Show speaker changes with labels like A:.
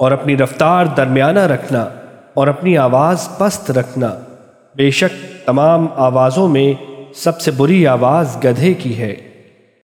A: اور اپنی رفتار درمیانہ رکھنا اور اپنی آواز پست رکھنا بے شک تمام آوازوں میں سب سے بری آواز گدھے کی ہے۔